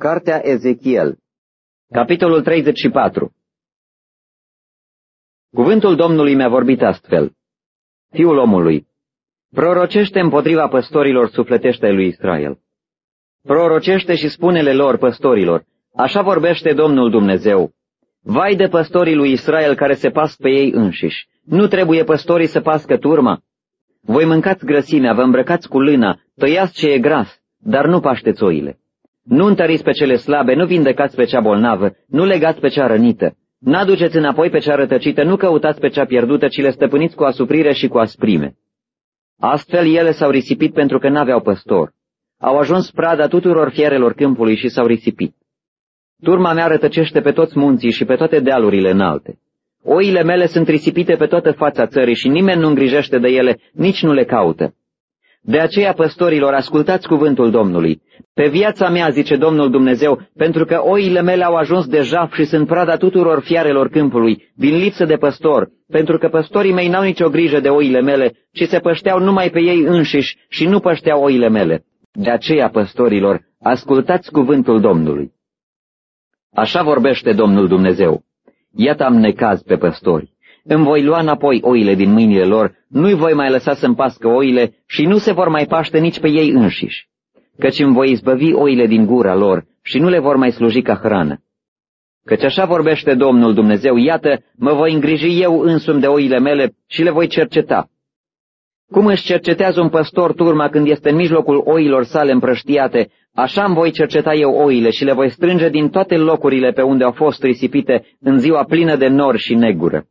Cartea Ezechiel Capitolul 34 Cuvântul Domnului mi-a vorbit astfel. Fiul omului, prorocește împotriva păstorilor sufletește lui Israel. Prorocește și spune-le lor păstorilor, așa vorbește Domnul Dumnezeu. Vai de păstorii lui Israel care se pas pe ei înșiși. Nu trebuie păstorii să pască turma. Voi mâncați grăsimea, vă îmbrăcați cu lâna, tăiați ce e gras, dar nu pașteți oile. Nu întăriți pe cele slabe, nu vindecați pe cea bolnavă, nu legați pe cea rănită. N-aduceți înapoi pe cea rătăcită, nu căutați pe cea pierdută, ci le stăpâniți cu asuprire și cu asprime. Astfel ele s-au risipit pentru că n-aveau păstor. Au ajuns prada tuturor fierelor câmpului și s-au risipit. Turma mea rătăcește pe toți munții și pe toate dealurile înalte. Oile mele sunt risipite pe toată fața țării și nimeni nu îngrijește de ele, nici nu le caută. De aceea, păstorilor, ascultați cuvântul Domnului. Pe viața mea, zice Domnul Dumnezeu, pentru că oile mele au ajuns de jaf și sunt prada tuturor fiarelor câmpului, din lipsă de păstor, pentru că păstorii mei n-au nicio grijă de oile mele, ci se pășteau numai pe ei înșiși și nu pășteau oile mele. De aceea, păstorilor, ascultați cuvântul Domnului. Așa vorbește Domnul Dumnezeu. Iată am necaz pe păstori. Îmi voi lua înapoi oile din mâinile lor, nu-i voi mai lăsa să-mi pască oile și nu se vor mai paște nici pe ei înșiși, căci îmi voi izbăvi oile din gura lor și nu le vor mai sluji ca hrană. Căci așa vorbește Domnul Dumnezeu, iată, mă voi îngriji eu însumi de oile mele și le voi cerceta. Cum își cercetează un păstor turma când este în mijlocul oilor sale împrăștiate, așa îmi voi cerceta eu oile și le voi strânge din toate locurile pe unde au fost risipite în ziua plină de nor și negură.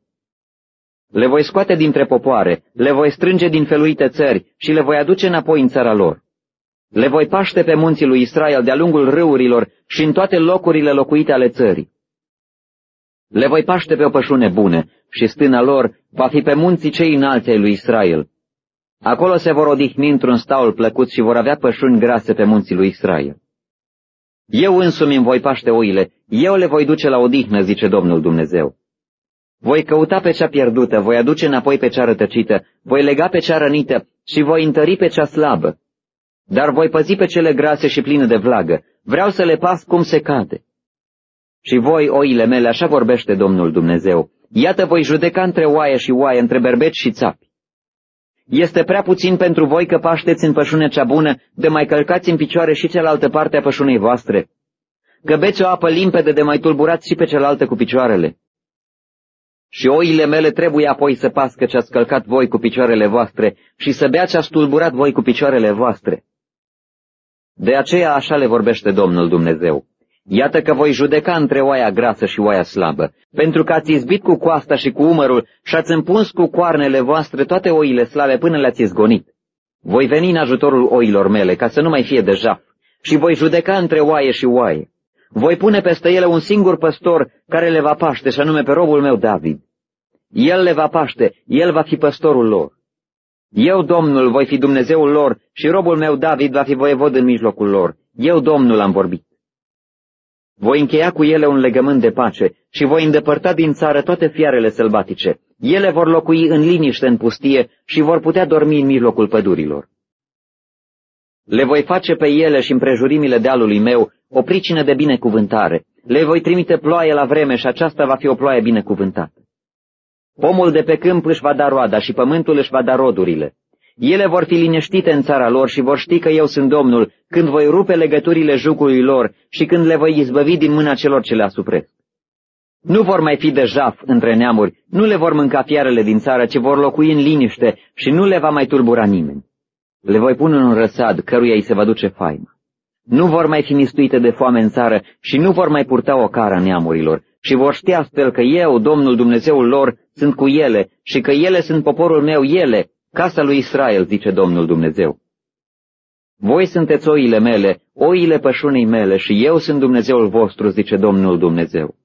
Le voi scoate dintre popoare, le voi strânge din feluite țări și le voi aduce înapoi în țara lor. Le voi paște pe munții lui Israel de-a lungul râurilor și în toate locurile locuite ale țării. Le voi paște pe o pășune bune și stâna lor va fi pe munții cei înalți ai lui Israel. Acolo se vor odihni într-un staul plăcut și vor avea pășuni grase pe munții lui Israel. Eu însumi îmi voi paște oile, eu le voi duce la odihnă, zice Domnul Dumnezeu. Voi căuta pe cea pierdută, voi aduce înapoi pe cea rătăcită, voi lega pe cea rănită și voi întări pe cea slabă. Dar voi păzi pe cele grase și pline de vlagă, vreau să le pas cum se cade. Și voi, oile mele, așa vorbește Domnul Dumnezeu, iată voi judeca între oaie și oaie, între berbeci și țapi. Este prea puțin pentru voi că pașteți în pășunea cea bună, de mai călcați în picioare și cealaltă parte a pășunei voastre. Că beți o apă limpede de mai tulburați și pe cealaltă cu picioarele. Și oile mele trebuie apoi să pască ce ați călcat voi cu picioarele voastre și să bea ce ați tulburat voi cu picioarele voastre. De aceea așa le vorbește Domnul Dumnezeu. Iată că voi judeca între oaia grasă și oaia slabă, pentru că ați izbit cu coasta și cu umărul și ați împuns cu coarnele voastre toate oile slabe până le-ați izgonit. Voi veni în ajutorul oilor mele, ca să nu mai fie de jaf, și voi judeca între oaie și oaie. Voi pune peste ele un singur păstor care le va paște, și anume pe robul meu David. El le va paște, el va fi păstorul lor. Eu, Domnul, voi fi Dumnezeul lor și robul meu David va fi voievod în mijlocul lor. Eu, Domnul, am vorbit. Voi încheia cu ele un legământ de pace și voi îndepărta din țară toate fiarele sălbatice. Ele vor locui în liniște în pustie și vor putea dormi în mijlocul pădurilor. Le voi face pe ele și împrejurimile dealului meu o pricină de binecuvântare. Le voi trimite ploaie la vreme și aceasta va fi o ploaie binecuvântată. Pomul de pe câmp își va da roada și pământul își va da rodurile. Ele vor fi liniștite în țara lor și vor ști că eu sunt Domnul, când voi rupe legăturile jucului lor și când le voi izbăvi din mâna celor ce le asupresc. Nu vor mai fi de jaf între neamuri, nu le vor mânca fiarele din țară, ci vor locui în liniște și nu le va mai tulbura nimeni. Le voi pune în un răsad căruia îi se va duce faima. Nu vor mai fi mistuite de foame în țară și nu vor mai purta o cara neamurilor, și vor ști astfel că eu, Domnul Dumnezeul lor, sunt cu ele și că ele sunt poporul meu, ele, casa lui Israel, zice Domnul Dumnezeu. Voi sunteți oile mele, oile pășunii mele și eu sunt Dumnezeul vostru, zice Domnul Dumnezeu.